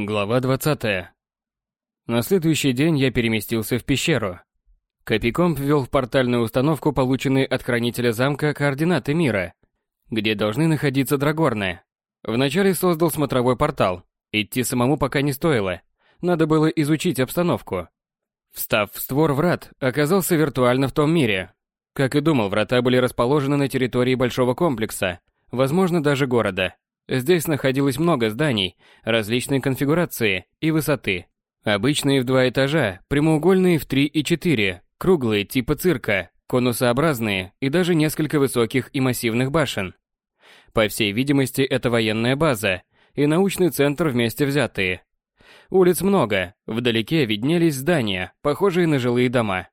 Глава 20. На следующий день я переместился в пещеру. Копикомп ввел в портальную установку полученные от хранителя замка координаты мира, где должны находиться драгорны. Вначале создал смотровой портал. Идти самому пока не стоило. Надо было изучить обстановку. Встав в створ врат, оказался виртуально в том мире. Как и думал, врата были расположены на территории большого комплекса, возможно, даже города. Здесь находилось много зданий различной конфигурации и высоты. Обычные в два этажа, прямоугольные в три и четыре, круглые типа цирка, конусообразные и даже несколько высоких и массивных башен. По всей видимости, это военная база и научный центр вместе взятые. Улиц много, вдалеке виднелись здания, похожие на жилые дома.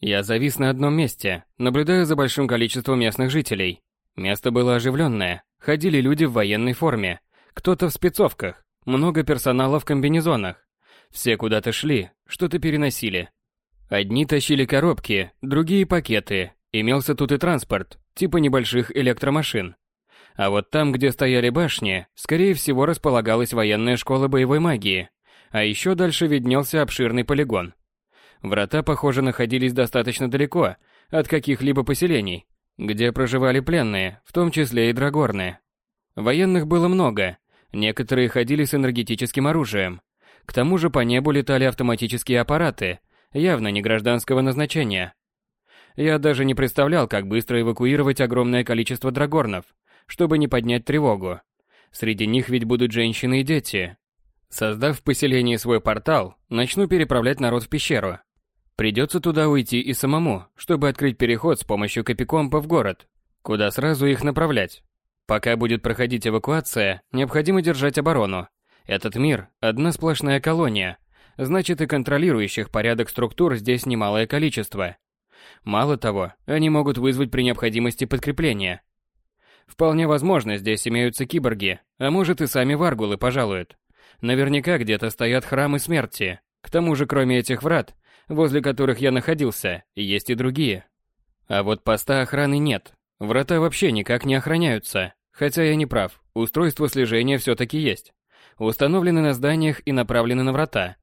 Я завис на одном месте, наблюдая за большим количеством местных жителей. Место было оживленное, Ходили люди в военной форме, кто-то в спецовках, много персонала в комбинезонах. Все куда-то шли, что-то переносили. Одни тащили коробки, другие пакеты. Имелся тут и транспорт, типа небольших электромашин. А вот там, где стояли башни, скорее всего располагалась военная школа боевой магии. А еще дальше виднелся обширный полигон. Врата, похоже, находились достаточно далеко от каких-либо поселений, где проживали пленные, в том числе и драгорные. Военных было много, некоторые ходили с энергетическим оружием. К тому же по небу летали автоматические аппараты, явно не гражданского назначения. Я даже не представлял, как быстро эвакуировать огромное количество драгорнов, чтобы не поднять тревогу. Среди них ведь будут женщины и дети. Создав в поселении свой портал, начну переправлять народ в пещеру. Придется туда уйти и самому, чтобы открыть переход с помощью копикомпа в город, куда сразу их направлять. Пока будет проходить эвакуация, необходимо держать оборону. Этот мир – одна сплошная колония, значит и контролирующих порядок структур здесь немалое количество. Мало того, они могут вызвать при необходимости подкрепление. Вполне возможно, здесь имеются киборги, а может и сами варгулы пожалуют. Наверняка где-то стоят храмы смерти. К тому же, кроме этих врат, возле которых я находился, есть и другие. А вот поста охраны нет. Врата вообще никак не охраняются. Хотя я не прав, устройство слежения все-таки есть. Установлены на зданиях и направлены на врата.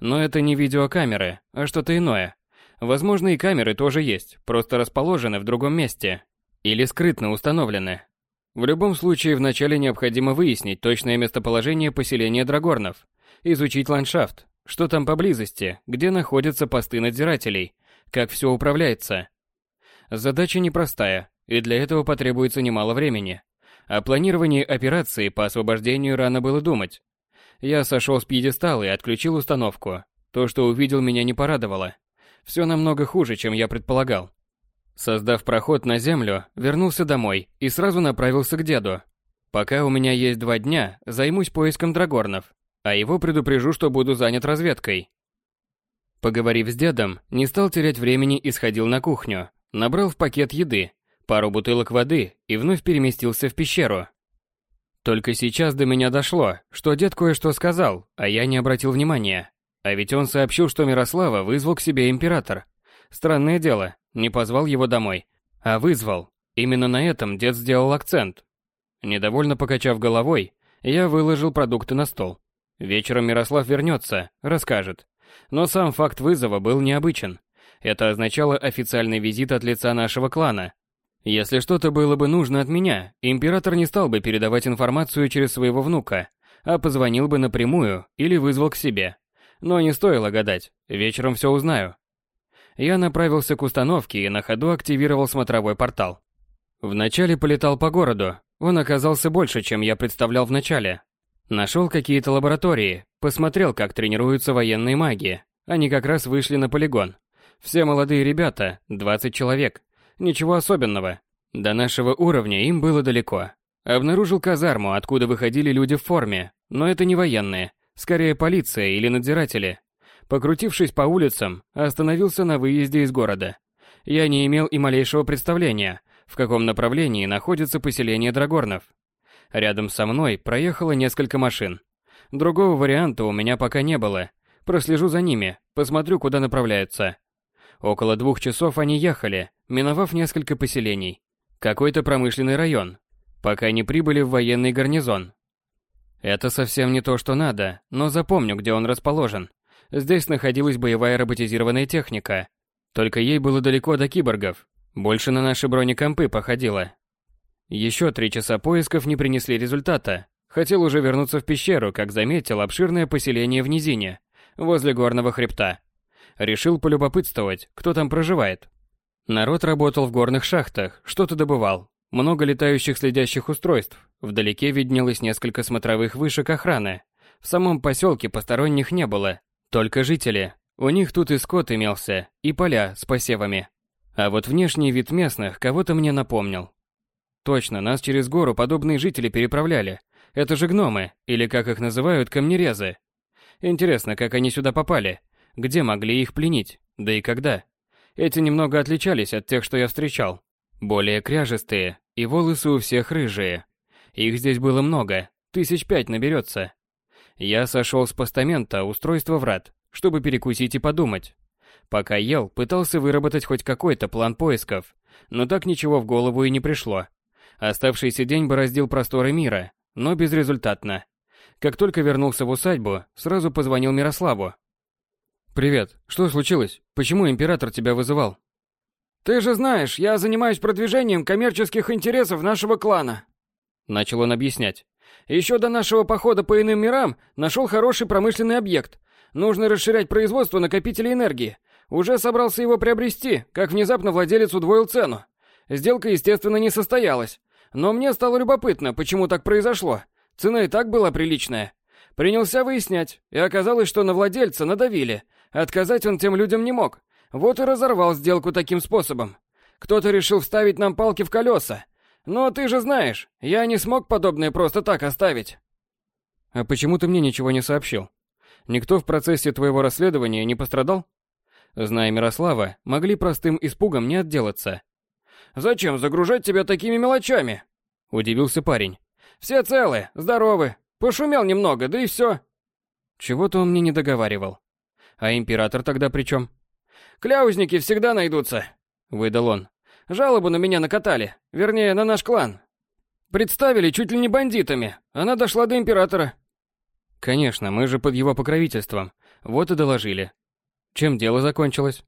Но это не видеокамеры, а что-то иное. Возможно, и камеры тоже есть, просто расположены в другом месте. Или скрытно установлены. В любом случае, вначале необходимо выяснить точное местоположение поселения Драгорнов, изучить ландшафт, что там поблизости, где находятся посты надзирателей, как все управляется. Задача непростая, и для этого потребуется немало времени. О планировании операции по освобождению рано было думать. Я сошел с пьедестала и отключил установку. То, что увидел, меня не порадовало. Все намного хуже, чем я предполагал. Создав проход на землю, вернулся домой и сразу направился к деду. Пока у меня есть два дня, займусь поиском драгорнов а его предупрежу, что буду занят разведкой. Поговорив с дедом, не стал терять времени и сходил на кухню, набрал в пакет еды, пару бутылок воды и вновь переместился в пещеру. Только сейчас до меня дошло, что дед кое-что сказал, а я не обратил внимания. А ведь он сообщил, что Мирослава вызвал к себе император. Странное дело, не позвал его домой, а вызвал. Именно на этом дед сделал акцент. Недовольно покачав головой, я выложил продукты на стол. Вечером Мирослав вернется, расскажет. Но сам факт вызова был необычен. Это означало официальный визит от лица нашего клана. Если что-то было бы нужно от меня, император не стал бы передавать информацию через своего внука, а позвонил бы напрямую или вызвал к себе. Но не стоило гадать, вечером все узнаю. Я направился к установке и на ходу активировал смотровой портал. Вначале полетал по городу, он оказался больше, чем я представлял вначале, Нашел какие-то лаборатории, посмотрел, как тренируются военные маги. Они как раз вышли на полигон. Все молодые ребята, 20 человек. Ничего особенного. До нашего уровня им было далеко. Обнаружил казарму, откуда выходили люди в форме, но это не военные, скорее полиция или надзиратели. Покрутившись по улицам, остановился на выезде из города. Я не имел и малейшего представления, в каком направлении находится поселение Драгорнов. Рядом со мной проехало несколько машин. Другого варианта у меня пока не было. Прослежу за ними, посмотрю, куда направляются. Около двух часов они ехали, миновав несколько поселений. Какой-то промышленный район, пока не прибыли в военный гарнизон. Это совсем не то, что надо, но запомню, где он расположен. Здесь находилась боевая роботизированная техника. Только ей было далеко до киборгов. Больше на наши бронекомпы походило. Еще три часа поисков не принесли результата. Хотел уже вернуться в пещеру, как заметил обширное поселение в низине, возле горного хребта. Решил полюбопытствовать, кто там проживает. Народ работал в горных шахтах, что-то добывал. Много летающих следящих устройств. Вдалеке виднелось несколько смотровых вышек охраны. В самом поселке посторонних не было, только жители. У них тут и скот имелся, и поля с посевами. А вот внешний вид местных кого-то мне напомнил. Точно, нас через гору подобные жители переправляли. Это же гномы, или как их называют, камнерезы. Интересно, как они сюда попали? Где могли их пленить? Да и когда? Эти немного отличались от тех, что я встречал. Более кряжестые, и волосы у всех рыжие. Их здесь было много, тысяч пять наберется. Я сошел с постамента устройства врат, чтобы перекусить и подумать. Пока ел, пытался выработать хоть какой-то план поисков, но так ничего в голову и не пришло. Оставшийся день бороздил просторы мира, но безрезультатно. Как только вернулся в усадьбу, сразу позвонил Мирославу. «Привет. Что случилось? Почему император тебя вызывал?» «Ты же знаешь, я занимаюсь продвижением коммерческих интересов нашего клана», — начал он объяснять. «Еще до нашего похода по иным мирам нашел хороший промышленный объект. Нужно расширять производство накопителей энергии. Уже собрался его приобрести, как внезапно владелец удвоил цену. Сделка, естественно, не состоялась. Но мне стало любопытно, почему так произошло. Цена и так была приличная. Принялся выяснять, и оказалось, что на владельца надавили — Отказать он тем людям не мог. Вот и разорвал сделку таким способом. Кто-то решил вставить нам палки в колеса. Но ты же знаешь, я не смог подобное просто так оставить. А почему ты мне ничего не сообщил? Никто в процессе твоего расследования не пострадал? Зная Мирослава, могли простым испугом не отделаться. Зачем загружать тебя такими мелочами? Удивился парень. Все целы, здоровы. Пошумел немного, да и все. Чего-то он мне не договаривал. А император тогда при чем? «Кляузники всегда найдутся», — выдал он. «Жалобу на меня накатали, вернее, на наш клан. Представили чуть ли не бандитами, она дошла до императора». «Конечно, мы же под его покровительством, вот и доложили. Чем дело закончилось?»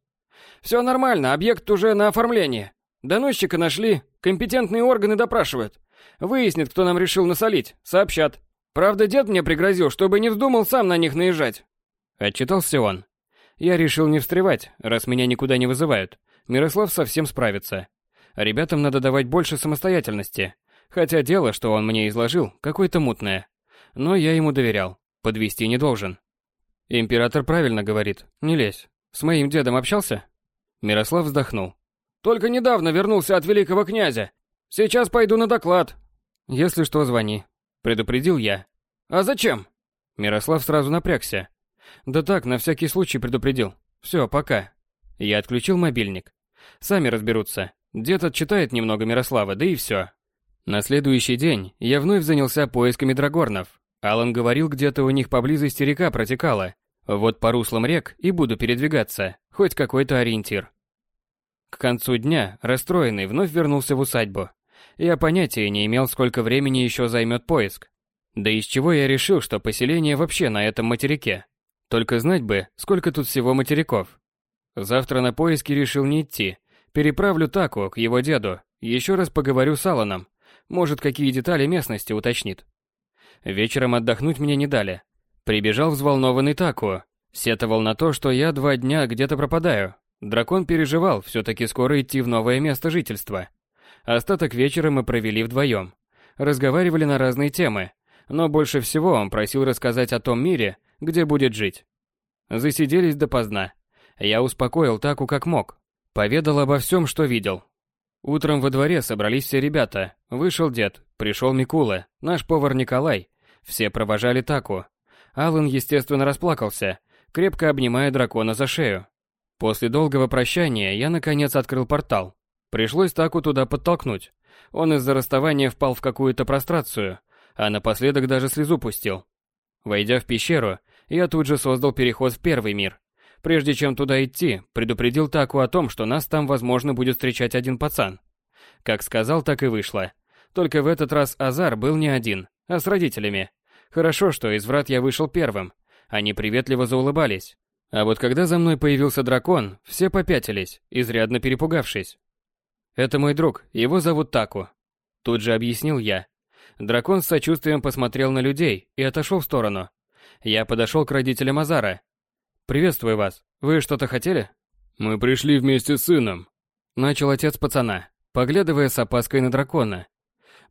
«Все нормально, объект уже на оформлении. Доносчика нашли, компетентные органы допрашивают. Выяснят, кто нам решил насолить, сообщат. Правда, дед мне пригрозил, чтобы не вздумал сам на них наезжать. Отчитался он. Я решил не встревать, раз меня никуда не вызывают. Мирослав совсем справится. Ребятам надо давать больше самостоятельности. Хотя дело, что он мне изложил, какое-то мутное. Но я ему доверял. Подвести не должен. Император правильно говорит. Не лезь. С моим дедом общался? Мирослав вздохнул. Только недавно вернулся от великого князя. Сейчас пойду на доклад. Если что, звони. Предупредил я. А зачем? Мирослав сразу напрягся. Да так, на всякий случай предупредил. Все, пока. Я отключил мобильник. Сами разберутся. Дед отчитает немного Мирослава, да и все. На следующий день я вновь занялся поисками драгорнов. Алан говорил, где-то у них поблизости река протекала. Вот по руслам рек и буду передвигаться, хоть какой-то ориентир. К концу дня, расстроенный, вновь вернулся в усадьбу. Я понятия не имел, сколько времени еще займет поиск. Да из чего я решил, что поселение вообще на этом материке. Только знать бы, сколько тут всего материков. Завтра на поиски решил не идти. Переправлю Таку к его деду. Еще раз поговорю с Аланом. Может, какие детали местности уточнит. Вечером отдохнуть мне не дали. Прибежал взволнованный Таку. Сетовал на то, что я два дня где-то пропадаю. Дракон переживал все-таки скоро идти в новое место жительства. Остаток вечера мы провели вдвоем. Разговаривали на разные темы. Но больше всего он просил рассказать о том мире, где будет жить. Засиделись допоздна. Я успокоил Таку как мог. Поведал обо всем, что видел. Утром во дворе собрались все ребята. Вышел дед, пришел Микула, наш повар Николай. Все провожали Таку. Алан, естественно, расплакался, крепко обнимая дракона за шею. После долгого прощания я, наконец, открыл портал. Пришлось Таку туда подтолкнуть. Он из-за расставания впал в какую-то прострацию, а напоследок даже слезу пустил. Войдя в пещеру, я тут же создал переход в первый мир. Прежде чем туда идти, предупредил Таку о том, что нас там, возможно, будет встречать один пацан. Как сказал, так и вышло. Только в этот раз Азар был не один, а с родителями. Хорошо, что из врат я вышел первым. Они приветливо заулыбались. А вот когда за мной появился дракон, все попятились, изрядно перепугавшись. «Это мой друг, его зовут Таку», — тут же объяснил я. Дракон с сочувствием посмотрел на людей и отошел в сторону. Я подошел к родителям Азара. «Приветствую вас. Вы что-то хотели?» «Мы пришли вместе с сыном», — начал отец пацана, поглядывая с опаской на дракона.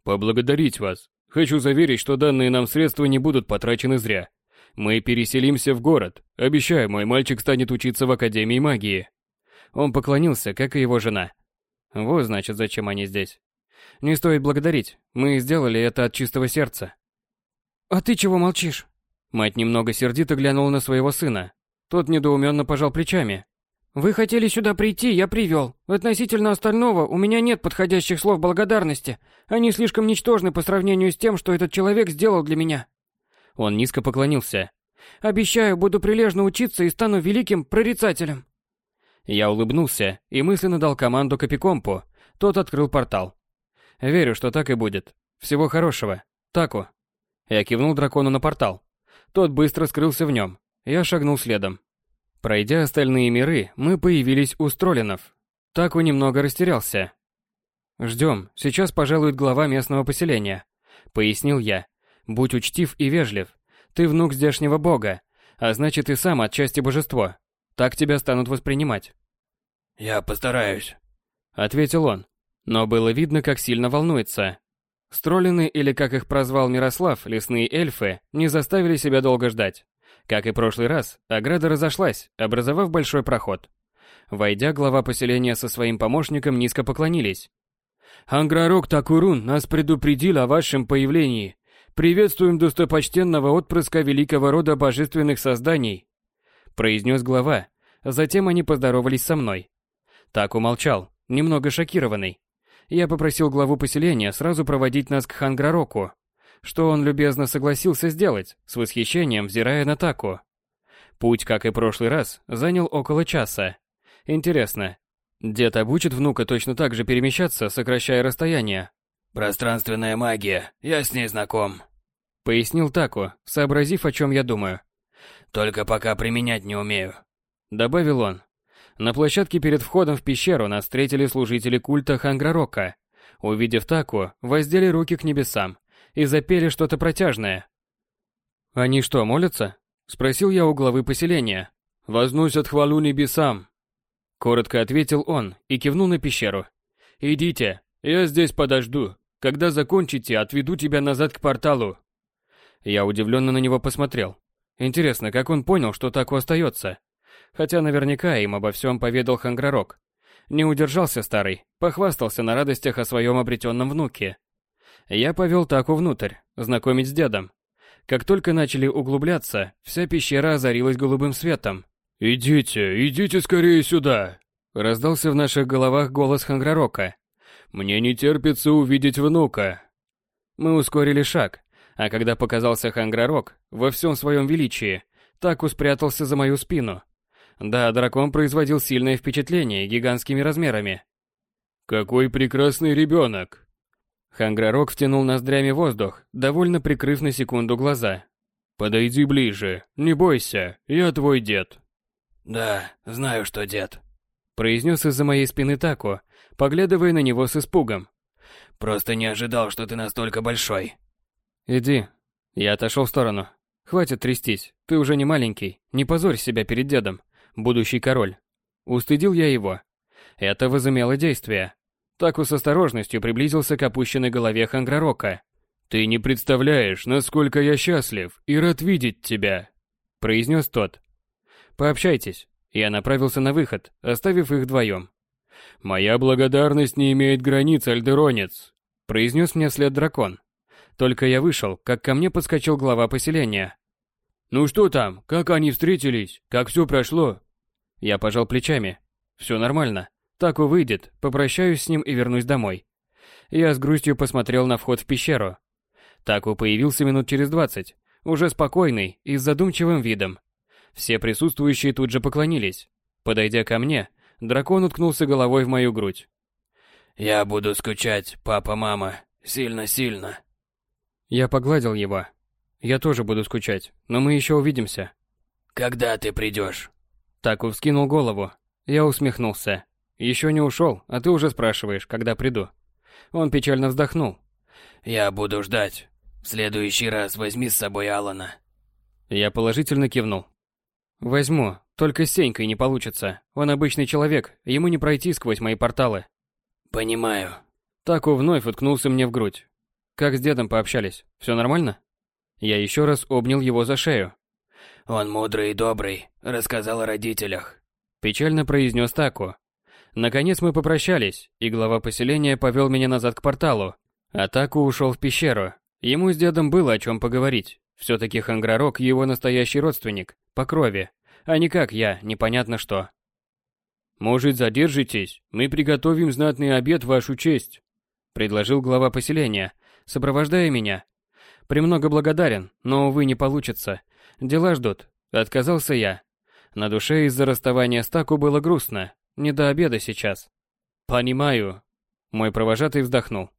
«Поблагодарить вас. Хочу заверить, что данные нам средства не будут потрачены зря. Мы переселимся в город. Обещаю, мой мальчик станет учиться в Академии магии». Он поклонился, как и его жена. Вот значит, зачем они здесь. Не стоит благодарить. Мы сделали это от чистого сердца. А ты чего молчишь? Мать немного сердито глянула на своего сына. Тот недоуменно пожал плечами. Вы хотели сюда прийти, я привел. Относительно остального, у меня нет подходящих слов благодарности. Они слишком ничтожны по сравнению с тем, что этот человек сделал для меня. Он низко поклонился. Обещаю, буду прилежно учиться и стану великим прорицателем. Я улыбнулся и мысленно дал команду Капикомпу. Тот открыл портал. Верю, что так и будет. Всего хорошего. Таку. Я кивнул дракону на портал. Тот быстро скрылся в нем. Я шагнул следом. Пройдя остальные миры, мы появились у Стролинов. Таку немного растерялся. «Ждем, сейчас пожалует глава местного поселения», — пояснил я. «Будь учтив и вежлив. Ты внук здешнего бога, а значит и сам отчасти божество. Так тебя станут воспринимать». «Я постараюсь», — ответил он. Но было видно, как сильно волнуется. Стролины, или как их прозвал Мирослав, лесные эльфы, не заставили себя долго ждать. Как и прошлый раз, ограда разошлась, образовав большой проход. Войдя, глава поселения со своим помощником низко поклонились. «Анграрок Такурун нас предупредил о вашем появлении. Приветствуем достопочтенного отпрыска великого рода божественных созданий», произнес глава. Затем они поздоровались со мной. Так умолчал, немного шокированный. Я попросил главу поселения сразу проводить нас к Ханграроку, что он любезно согласился сделать, с восхищением взирая на Таку. Путь, как и прошлый раз, занял около часа. Интересно, дед обучит внука точно так же перемещаться, сокращая расстояние? «Пространственная магия, я с ней знаком», — пояснил Таку, сообразив, о чем я думаю. «Только пока применять не умею», — добавил он. На площадке перед входом в пещеру нас встретили служители культа Ханграрока. Увидев Таку, воздели руки к небесам и запели что-то протяжное. «Они что, молятся?» — спросил я у главы поселения. «Возносят хвалу небесам!» Коротко ответил он и кивнул на пещеру. «Идите, я здесь подожду. Когда закончите, отведу тебя назад к порталу». Я удивленно на него посмотрел. Интересно, как он понял, что Таку остается? Хотя наверняка им обо всем поведал Ханграрок. Не удержался старый, похвастался на радостях о своем обретенном внуке. Я повел Таку внутрь, знакомить с дедом. Как только начали углубляться, вся пещера озарилась голубым светом. «Идите, идите скорее сюда!» Раздался в наших головах голос Ханграрока. «Мне не терпится увидеть внука!» Мы ускорили шаг, а когда показался Ханграрок во всем своем величии, Таку спрятался за мою спину, да, дракон производил сильное впечатление гигантскими размерами. «Какой прекрасный ребенок!» Ханграрок втянул ноздрями воздух, довольно прикрыв на секунду глаза. «Подойди ближе, не бойся, я твой дед». «Да, знаю, что дед», — произнес из-за моей спины Тако, поглядывая на него с испугом. «Просто не ожидал, что ты настолько большой». «Иди». Я отошел в сторону. «Хватит трястись, ты уже не маленький, не позорь себя перед дедом будущий король. Устыдил я его. Это возымело действие. Таку с осторожностью приблизился к опущенной голове Ханграрока. «Ты не представляешь, насколько я счастлив и рад видеть тебя», — произнес тот. «Пообщайтесь». Я направился на выход, оставив их вдвоем. «Моя благодарность не имеет границ, Альдеронец», — произнес мне вслед дракон. Только я вышел, как ко мне подскочил глава поселения. «Ну что там? Как они встретились? Как все прошло?» Я пожал плечами. Все нормально. Таку выйдет, попрощаюсь с ним и вернусь домой. Я с грустью посмотрел на вход в пещеру. Таку появился минут через двадцать, уже спокойный и с задумчивым видом. Все присутствующие тут же поклонились. Подойдя ко мне, дракон уткнулся головой в мою грудь. «Я буду скучать, папа-мама, сильно-сильно». Я погладил его. Я тоже буду скучать, но мы еще увидимся. Когда ты придешь? Таку вскинул голову. Я усмехнулся. Еще не ушел, а ты уже спрашиваешь, когда приду. Он печально вздохнул. Я буду ждать. В следующий раз возьми с собой Алана. Я положительно кивнул. Возьму, только с Сенькой не получится. Он обычный человек, ему не пройти сквозь мои порталы. Понимаю. Таку вновь уткнулся мне в грудь. Как с дедом пообщались? Все нормально? Я еще раз обнял его за шею. Он мудрый и добрый, рассказал о родителях. Печально произнес Таку. Наконец мы попрощались, и глава поселения повел меня назад к порталу. А Таку ушел в пещеру. Ему с дедом было о чем поговорить. Все-таки Ханграрок его настоящий родственник, по крови, а не как я, непонятно что. «Может, задержитесь? Мы приготовим знатный обед в вашу честь», — предложил глава поселения, сопровождая меня. «Премного благодарен, но, увы, не получится. Дела ждут. Отказался я. На душе из-за расставания с Таку было грустно. Не до обеда сейчас. Понимаю. Мой провожатый вздохнул.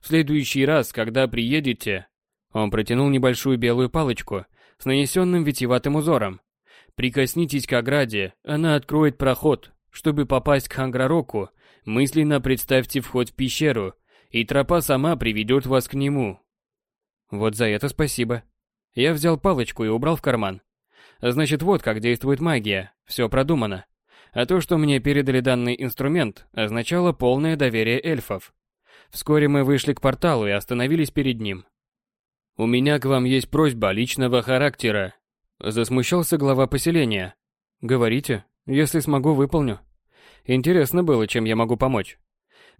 В следующий раз, когда приедете... Он протянул небольшую белую палочку с нанесенным витиеватым узором. Прикоснитесь к ограде, она откроет проход. Чтобы попасть к Ханграроку, мысленно представьте вход в пещеру, и тропа сама приведет вас к нему. Вот за это спасибо. Я взял палочку и убрал в карман. Значит, вот как действует магия. Все продумано. А то, что мне передали данный инструмент, означало полное доверие эльфов. Вскоре мы вышли к порталу и остановились перед ним. «У меня к вам есть просьба личного характера», – засмущался глава поселения. «Говорите, если смогу, выполню». Интересно было, чем я могу помочь.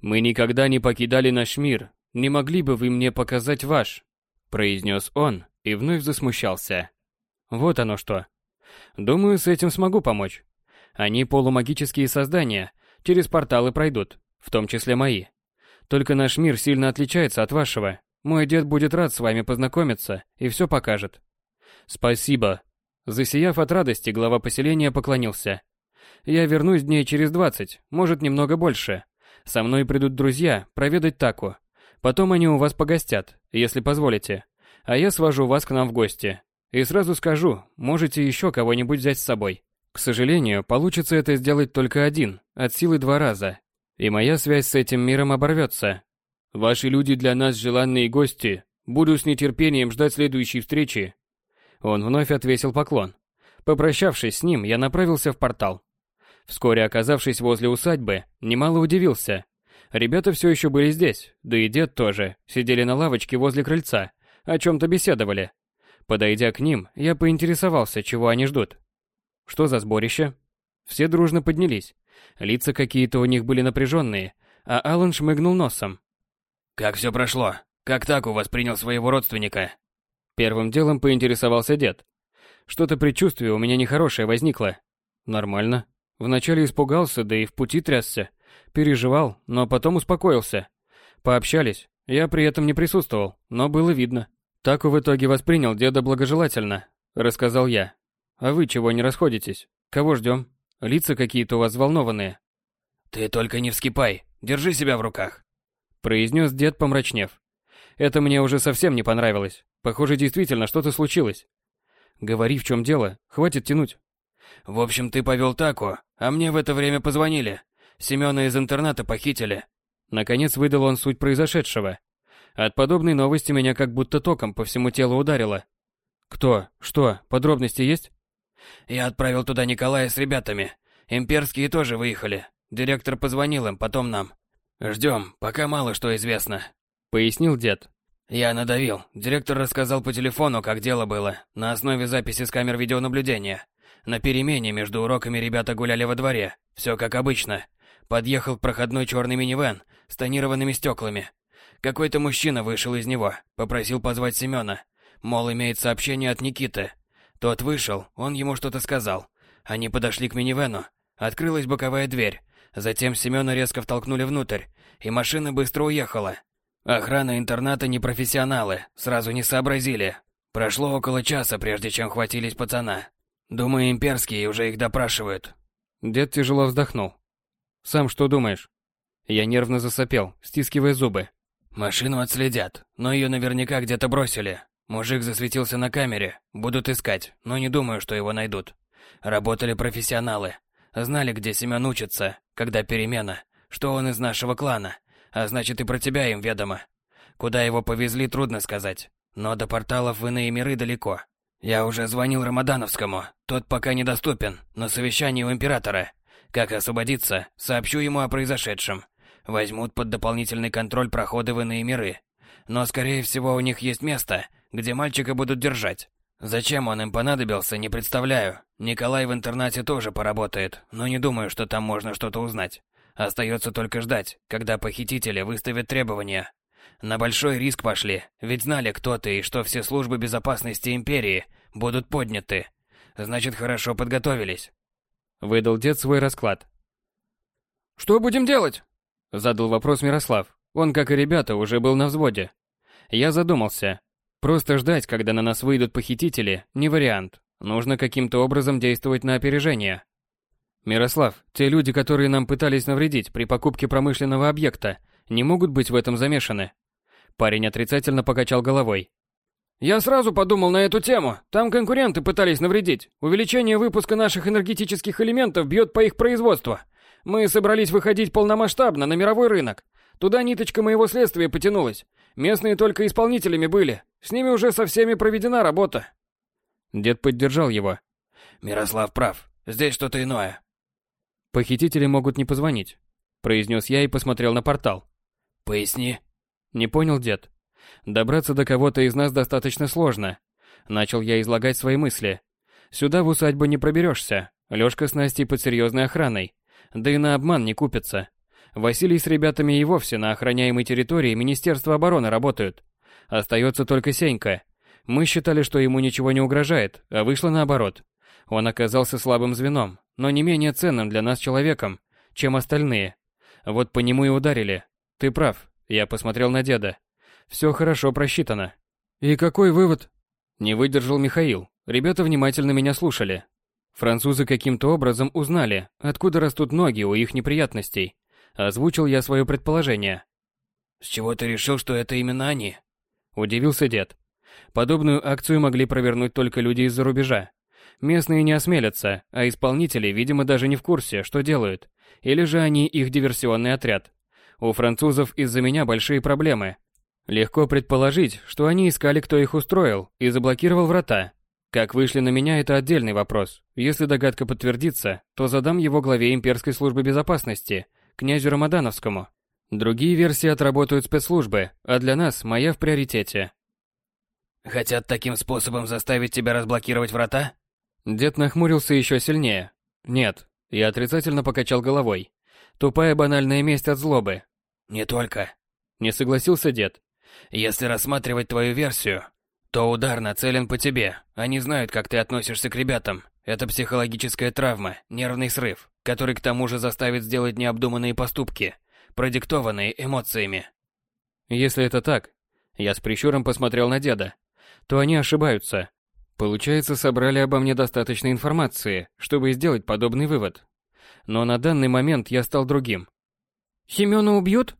«Мы никогда не покидали наш мир. Не могли бы вы мне показать ваш?» – произнес он, и вновь засмущался. Вот оно что. Думаю, с этим смогу помочь. Они полумагические создания, через порталы пройдут, в том числе мои. Только наш мир сильно отличается от вашего. Мой дед будет рад с вами познакомиться и все покажет. Спасибо. Засияв от радости, глава поселения поклонился. Я вернусь дней через двадцать, может немного больше. Со мной придут друзья проведать Таку. Потом они у вас погостят, если позволите а я свожу вас к нам в гости. И сразу скажу, можете еще кого-нибудь взять с собой. К сожалению, получится это сделать только один, от силы два раза. И моя связь с этим миром оборвется. Ваши люди для нас желанные гости. Буду с нетерпением ждать следующей встречи. Он вновь отвесил поклон. Попрощавшись с ним, я направился в портал. Вскоре оказавшись возле усадьбы, немало удивился. Ребята все еще были здесь, да и дед тоже, сидели на лавочке возле крыльца, о чем-то беседовали. Подойдя к ним, я поинтересовался, чего они ждут. Что за сборище? Все дружно поднялись. Лица какие-то у них были напряженные, а Алан шмыгнул носом. «Как все прошло? Как так у вас принял своего родственника?» Первым делом поинтересовался дед. Что-то предчувствие у меня нехорошее возникло. Нормально. Вначале испугался, да и в пути трясся. Переживал, но потом успокоился. Пообщались, я при этом не присутствовал, но было видно. Так в итоге воспринял деда благожелательно, рассказал я. А вы чего не расходитесь? Кого ждем? Лица какие-то у вас взволнованные. Ты только не вскипай, держи себя в руках, произнес дед, помрачнев. Это мне уже совсем не понравилось. Похоже, действительно что-то случилось. Говори, в чем дело, хватит тянуть. В общем, ты повел таку, а мне в это время позвонили. Семёна из интерната похитили. Наконец выдал он суть произошедшего. От подобной новости меня как будто током по всему телу ударило. Кто? Что? Подробности есть? Я отправил туда Николая с ребятами. Имперские тоже выехали. Директор позвонил им, потом нам. Ждем, пока мало что известно. Пояснил дед. Я надавил. Директор рассказал по телефону, как дело было, на основе записи с камер видеонаблюдения. На перемене между уроками ребята гуляли во дворе. Все как обычно. Подъехал проходной черный минивэн с тонированными стеклами. Какой-то мужчина вышел из него, попросил позвать Семена. Мол, имеет сообщение от Никиты. Тот вышел, он ему что-то сказал. Они подошли к минивэну. Открылась боковая дверь. Затем Семена резко втолкнули внутрь, и машина быстро уехала. Охрана интерната не профессионалы, сразу не сообразили. Прошло около часа, прежде чем хватились пацана. Думаю, имперские уже их допрашивают. Дед тяжело вздохнул. Сам что думаешь? Я нервно засопел, стискивая зубы. Машину отследят, но ее наверняка где-то бросили. Мужик засветился на камере. Будут искать, но не думаю, что его найдут. Работали профессионалы. Знали, где Семен учится, когда перемена, что он из нашего клана, а значит и про тебя им ведомо. Куда его повезли, трудно сказать. Но до порталов в иные миры далеко. Я уже звонил Рамадановскому. Тот пока недоступен, на совещании у императора. Как освободиться, сообщу ему о произошедшем. Возьмут под дополнительный контроль проходы в иные миры. Но, скорее всего, у них есть место, где мальчика будут держать. Зачем он им понадобился, не представляю. Николай в интернате тоже поработает, но не думаю, что там можно что-то узнать. Остается только ждать, когда похитители выставят требования. На большой риск пошли, ведь знали, кто ты и что все службы безопасности империи будут подняты. Значит, хорошо подготовились. Выдал дед свой расклад. «Что будем делать?» Задал вопрос Мирослав. Он, как и ребята, уже был на взводе. Я задумался. Просто ждать, когда на нас выйдут похитители, не вариант. Нужно каким-то образом действовать на опережение. Мирослав, те люди, которые нам пытались навредить при покупке промышленного объекта, не могут быть в этом замешаны. Парень отрицательно покачал головой. Я сразу подумал на эту тему. Там конкуренты пытались навредить. Увеличение выпуска наших энергетических элементов бьет по их производству. Мы собрались выходить полномасштабно на мировой рынок. Туда ниточка моего следствия потянулась. Местные только исполнителями были. С ними уже со всеми проведена работа. Дед поддержал его. Мирослав прав. Здесь что-то иное. Похитители могут не позвонить, произнес я и посмотрел на портал. Поясни. Не понял дед. Добраться до кого-то из нас достаточно сложно. Начал я излагать свои мысли. Сюда в усадьбу не проберешься. Лёшка с Настей под серьезной охраной. Да и на обман не купится. Василий с ребятами и вовсе на охраняемой территории Министерства обороны работают. Остается только Сенька. Мы считали, что ему ничего не угрожает, а вышло наоборот. Он оказался слабым звеном, но не менее ценным для нас человеком, чем остальные. Вот по нему и ударили. Ты прав, я посмотрел на деда. Все хорошо просчитано. И какой вывод? Не выдержал Михаил. Ребята внимательно меня слушали. Французы каким-то образом узнали, откуда растут ноги у их неприятностей. Озвучил я свое предположение. «С чего ты решил, что это именно они?» Удивился дед. Подобную акцию могли провернуть только люди из-за рубежа. Местные не осмелятся, а исполнители, видимо, даже не в курсе, что делают. Или же они их диверсионный отряд. У французов из-за меня большие проблемы. Легко предположить, что они искали, кто их устроил, и заблокировал врата. Как вышли на меня, это отдельный вопрос. Если догадка подтвердится, то задам его главе имперской службы безопасности, князю Рамадановскому. Другие версии отработают спецслужбы, а для нас моя в приоритете. Хотят таким способом заставить тебя разблокировать врата? Дед нахмурился еще сильнее. Нет, я отрицательно покачал головой. Тупая банальная месть от злобы. Не только. Не согласился дед. Если рассматривать твою версию, то удар нацелен по тебе. Они знают, как ты относишься к ребятам. Это психологическая травма, нервный срыв, который к тому же заставит сделать необдуманные поступки, продиктованные эмоциями. Если это так, я с прищуром посмотрел на деда, то они ошибаются. Получается, собрали обо мне достаточно информации, чтобы сделать подобный вывод. Но на данный момент я стал другим. «Семёна убьют?»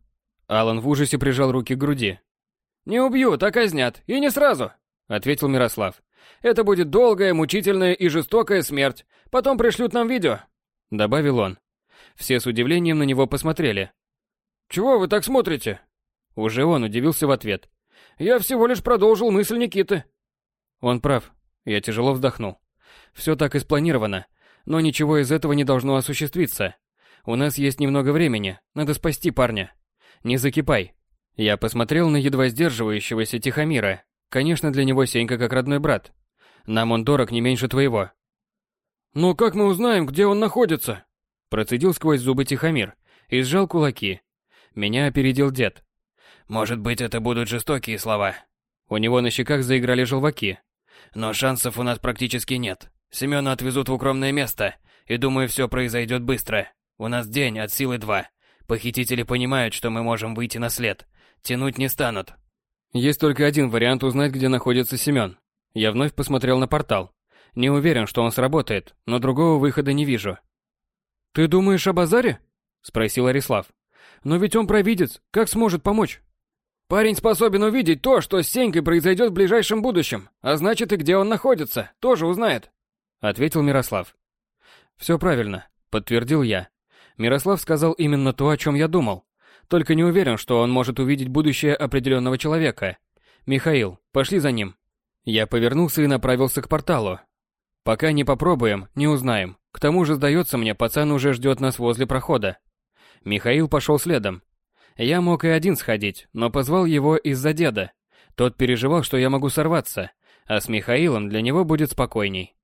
Алан в ужасе прижал руки к груди. «Не убьют, а казнят, и не сразу», — ответил Мирослав. «Это будет долгая, мучительная и жестокая смерть. Потом пришлют нам видео», — добавил он. Все с удивлением на него посмотрели. «Чего вы так смотрите?» Уже он удивился в ответ. «Я всего лишь продолжил мысль Никиты». Он прав. Я тяжело вздохнул. Все так и спланировано, но ничего из этого не должно осуществиться. У нас есть немного времени, надо спасти парня. Не закипай. Я посмотрел на едва сдерживающегося Тихомира. Конечно, для него Сенька как родной брат. Нам он дорог не меньше твоего. «Но как мы узнаем, где он находится?» Процедил сквозь зубы Тихомир и сжал кулаки. Меня опередил дед. «Может быть, это будут жестокие слова». У него на щеках заиграли желваки, но шансов у нас практически нет. Семёна отвезут в укромное место, и думаю, все произойдет быстро. У нас день от силы два. Похитители понимают, что мы можем выйти на след. Тянуть не станут. Есть только один вариант узнать, где находится Семён. Я вновь посмотрел на портал. Не уверен, что он сработает, но другого выхода не вижу. «Ты думаешь о базаре?» – спросил Арислав. «Но ведь он провидец, как сможет помочь?» Парень способен увидеть то, что с Сенькой произойдет в ближайшем будущем, а значит и где он находится, тоже узнает. Ответил Мирослав. Все правильно, подтвердил я. Мирослав сказал именно то, о чем я думал. Только не уверен, что он может увидеть будущее определенного человека. Михаил, пошли за ним. Я повернулся и направился к порталу. Пока не попробуем, не узнаем. К тому же, сдается мне, пацан уже ждет нас возле прохода. Михаил пошел следом. Я мог и один сходить, но позвал его из-за деда. Тот переживал, что я могу сорваться, а с Михаилом для него будет спокойней.